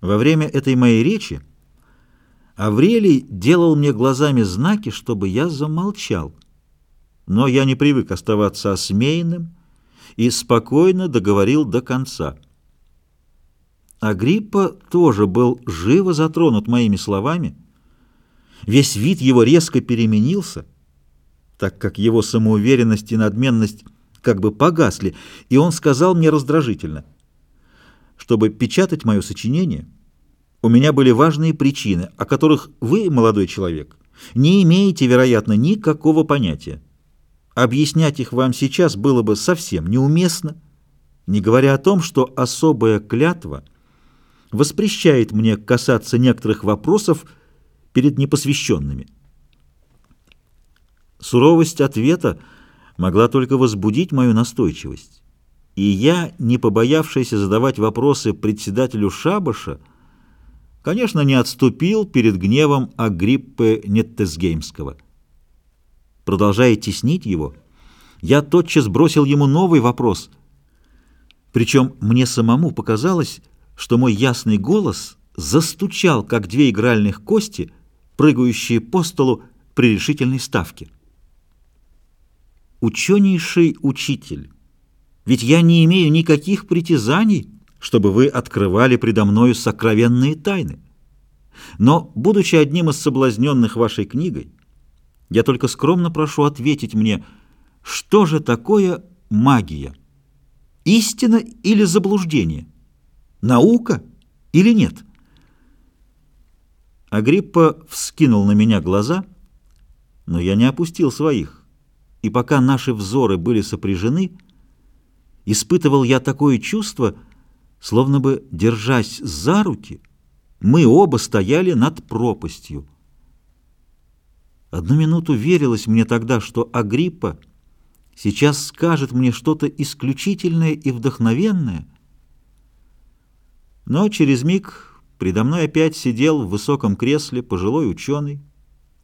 Во время этой моей речи Аврелий делал мне глазами знаки, чтобы я замолчал. Но я не привык оставаться осмеянным и спокойно договорил до конца. Агриппа тоже был живо затронут моими словами. Весь вид его резко переменился, так как его самоуверенность и надменность как бы погасли, и он сказал мне раздражительно — чтобы печатать мое сочинение, у меня были важные причины, о которых вы, молодой человек, не имеете, вероятно, никакого понятия. Объяснять их вам сейчас было бы совсем неуместно, не говоря о том, что особая клятва воспрещает мне касаться некоторых вопросов перед непосвященными. Суровость ответа могла только возбудить мою настойчивость. И я, не побоявшийся задавать вопросы председателю Шабаша, конечно, не отступил перед гневом Агриппы Неттесгеймского. Продолжая теснить его, я тотчас бросил ему новый вопрос. Причем мне самому показалось, что мой ясный голос застучал, как две игральных кости, прыгающие по столу при решительной ставке. Ученейший учитель ведь я не имею никаких притязаний, чтобы вы открывали предо мною сокровенные тайны. Но, будучи одним из соблазненных вашей книгой, я только скромно прошу ответить мне, что же такое магия? Истина или заблуждение? Наука или нет? Агриппа вскинул на меня глаза, но я не опустил своих, и пока наши взоры были сопряжены, испытывал я такое чувство, словно бы, держась за руки, мы оба стояли над пропастью. Одну минуту верилось мне тогда, что Агриппа сейчас скажет мне что-то исключительное и вдохновенное, но через миг предо мной опять сидел в высоком кресле пожилой ученый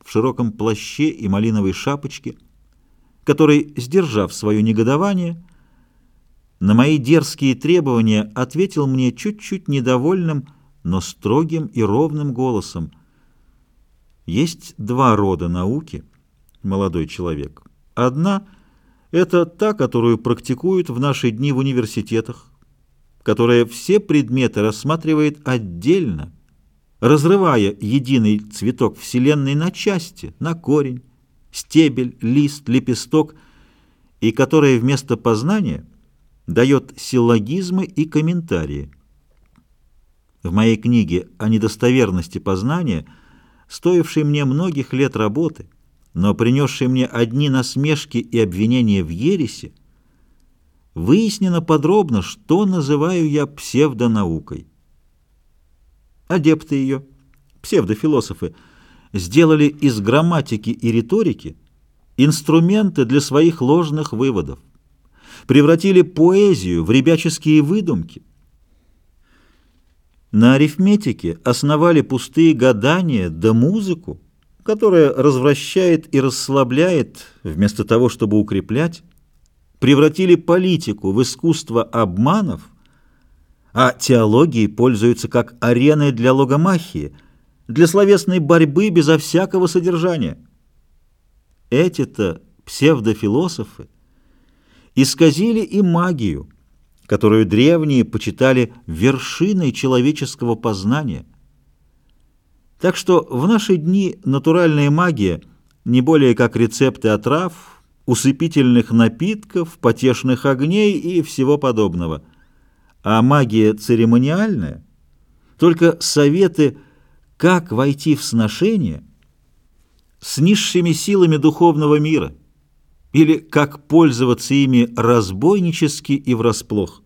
в широком плаще и малиновой шапочке, который, сдержав свое негодование, на мои дерзкие требования ответил мне чуть-чуть недовольным, но строгим и ровным голосом. Есть два рода науки, молодой человек. Одна — это та, которую практикуют в наши дни в университетах, которая все предметы рассматривает отдельно, разрывая единый цветок Вселенной на части, на корень, стебель, лист, лепесток, и которая вместо познания — дает силлогизмы и комментарии. В моей книге о недостоверности познания, стоившей мне многих лет работы, но принесшей мне одни насмешки и обвинения в ересе, выяснено подробно, что называю я псевдонаукой. Адепты ее, псевдофилософы, сделали из грамматики и риторики инструменты для своих ложных выводов превратили поэзию в ребяческие выдумки. На арифметике основали пустые гадания да музыку, которая развращает и расслабляет, вместо того, чтобы укреплять, превратили политику в искусство обманов, а теологии пользуются как ареной для логомахии, для словесной борьбы безо всякого содержания. Эти-то псевдофилософы исказили и магию, которую древние почитали вершиной человеческого познания. Так что в наши дни натуральная магия не более как рецепты отрав, усыпительных напитков, потешных огней и всего подобного. А магия церемониальная — только советы, как войти в сношение с низшими силами духовного мира — или как пользоваться ими разбойнически и врасплох.